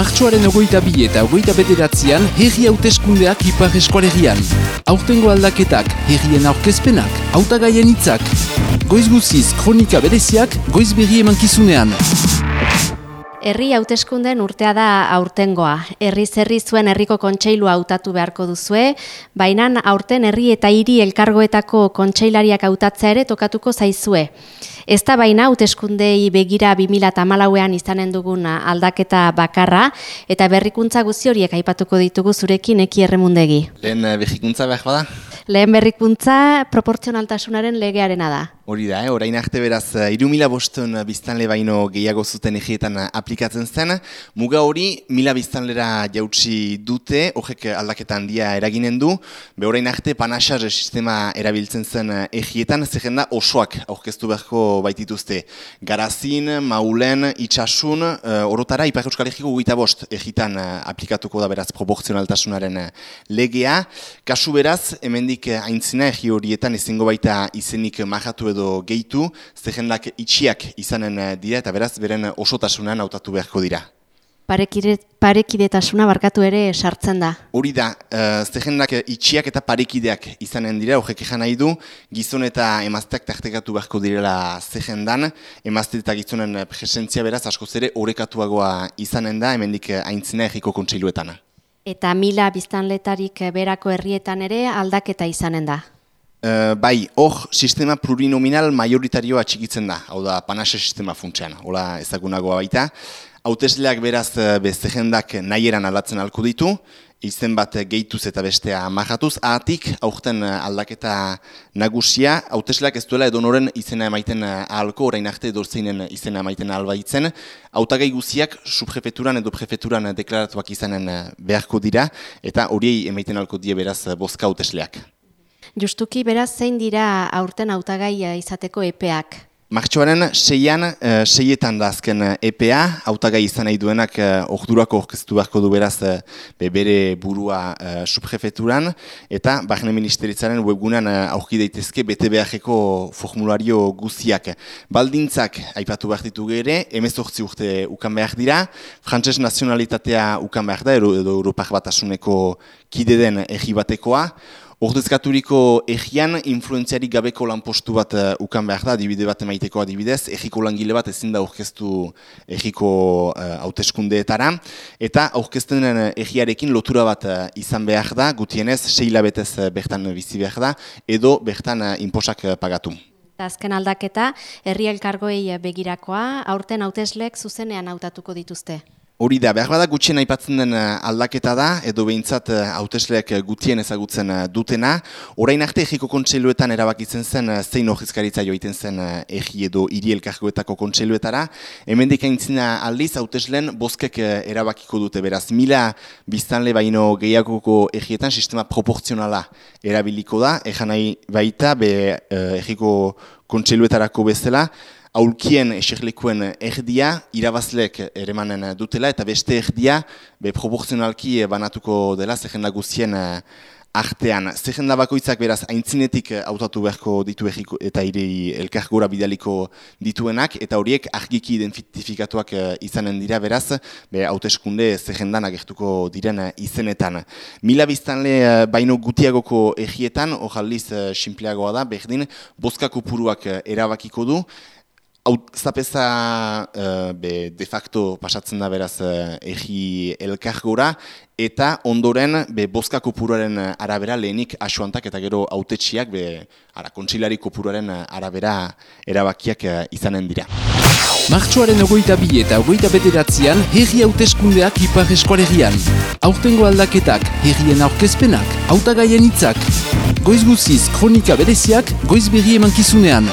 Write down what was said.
Martxoaren ogoita bi eta ogoita bederatzean herri hauteskundeak ipar eskualegian. Aurtengo aldaketak, herrien aurkezpenak, hautagaien hitzak. Goiz guziz, kronika bereziak, goiz berri emankizunean. Herri hauteskundeen urtea da aurtengoa. Herri zerri zuen herriko kontseilua hautatu beharko duzue, baina aurten herri eta hiri elkargoetako kontseilariak hautatzea ere tokatuko zaizue. Ez da baina hauteskundei begira 2008an izanen dugun aldaketa bakarra, eta berrikuntza guzi horiek aipatuko ditugu zurekin eki erremundegi. Lehen eh, berrikuntza behar bada? Lehen berrikuntza proportzionaltasunaren legearena da. Hori da, eh? orain arte beraz, eh, iru mila bostun biztanle baino gehiago zuten egietan eh, aplikatzen zen. Muga hori, mila biztanlera jautsi dute, horrek aldaketan handia eraginen du. Be orain arte, panasar sistema erabiltzen zen egietan, zehen da osoak aurkeztu beharko baitituzte. Garazin, maulen, itxasun, orotara, Ipar Euskal Herriko guita bost egitan aplikatuko da beraz proportzionaltasunaren legea. Kasu beraz, hemendik aintzina egi horietan ezingo baita izenik majatu edo gehitu, zehendak itxiak izanen eh, dira eta beraz beren osotasunan hautatu beharko dira. Parekide, parekidetasuna barkatu ere sartzen da. Hori da, uh, zehendak itxiak eta parekideak izanen dira, horrek egan nahi du, gizon eta emazteak tartekatu beharko direla zehendan, emazte eta gizonen presentzia beraz asko zere horrekatuagoa izanen da, hemendik aintzina egiko kontseiluetan. Eta mila biztanletarik berako herrietan ere aldaketa izanen da. Uh, bai, hor sistema plurinominal majoritarioa txikitzen da, hau da panase sistema funtsean, hola ezagunagoa baita. Hautesleak beraz eh, beztegendak nahi eran aldatzen alko ditu, izen bat gehituz eta bestea majatuz, ahatik aurten eh, aldaketa nagusia, hautesleak ez duela edonoren izena emaiten ahalko, orain arte edorzeinen izena emaiten ahalbaitzen, hautagai guziak subprefeturan edo prefeturan deklaratuak izanen beharko dira, eta horiei emaiten alko die beraz bozka hautesleak. Justuki beraz zein dira aurten hautagai eh, izateko epeak? Martxoaren seian, uh, seietan da azken EPA, eh, hautagai izan nahi duenak uh, ordurako orkestu beharko du beraz uh, bere burua uh, subprefeturan, eta Barne Ministeritzaren webgunan uh, aurki daitezke bete beharreko formulario guziak. Baldintzak aipatu behar ditu gere, emezortzi urte ukan behar dira, frantses nazionalitatea ukan behar da, edo Europak batasuneko kide den egibatekoa, Ordezkaturiko egian influenziarik gabeko lanpostu bat uh, ukan behar da, adibide bat emaiteko adibidez, egiko langile bat ezin da aurkeztu egiko uh, hauteskundeetara, eta aurkezten egiarekin lotura bat uh, izan behar da, gutienez, seila betez uh, bertan bizi behar da, edo bertan uh, inposak uh, pagatu. Azken aldaketa, herri elkargoei begirakoa, aurten hauteslek zuzenean hautatuko dituzte. Hori da, behar bada gutxien aipatzen den eh, aldaketa da, edo behintzat eh, hautesleak gutien ezagutzen eh, dutena. Orain arte egiko kontseiluetan erabakitzen zen zein ohizkaritza joiten zen egi edo hiri elkargoetako kontseiluetara. Hemen dekaintzina aldiz hautesleen boskek erabakiko dute beraz. Mila biztanle baino gehiagoko egietan sistema proportzionala erabiliko da. Ejan nahi baita, be egiko kontseiluetarako bezala, aulkien eserlekuen erdia irabazlek eremanen dutela eta beste erdia be proporzionalki banatuko dela zehenda guztien eh, artean. Zehenda bakoitzak beraz aintzinetik hautatu beharko ditu eta iri elkar gora bidaliko dituenak eta horiek argiki identifikatuak eh, izanen dira beraz be hauteskunde zehendan agertuko diren eh, izenetan. Mila biztanle baino gutiagoko egietan, hor simpleagoa da, berdin, bozkako puruak erabakiko du, Zapeza uh, de facto pasatzen da beraz uh, egi elkargora eta ondoren be boska kopuruaren arabera lehenik asuantak eta gero autetxiak be ara kontsilari kopuruaren arabera erabakiak uh, izanen dira. Martxoaren ogoita bi eta ogoita bederatzean herri hauteskundeak ipar eskualegian. Aurtengo aldaketak, herrien aurkezpenak, autagaien hitzak. Goiz guziz, kronika bereziak, goiz berri emankizunean.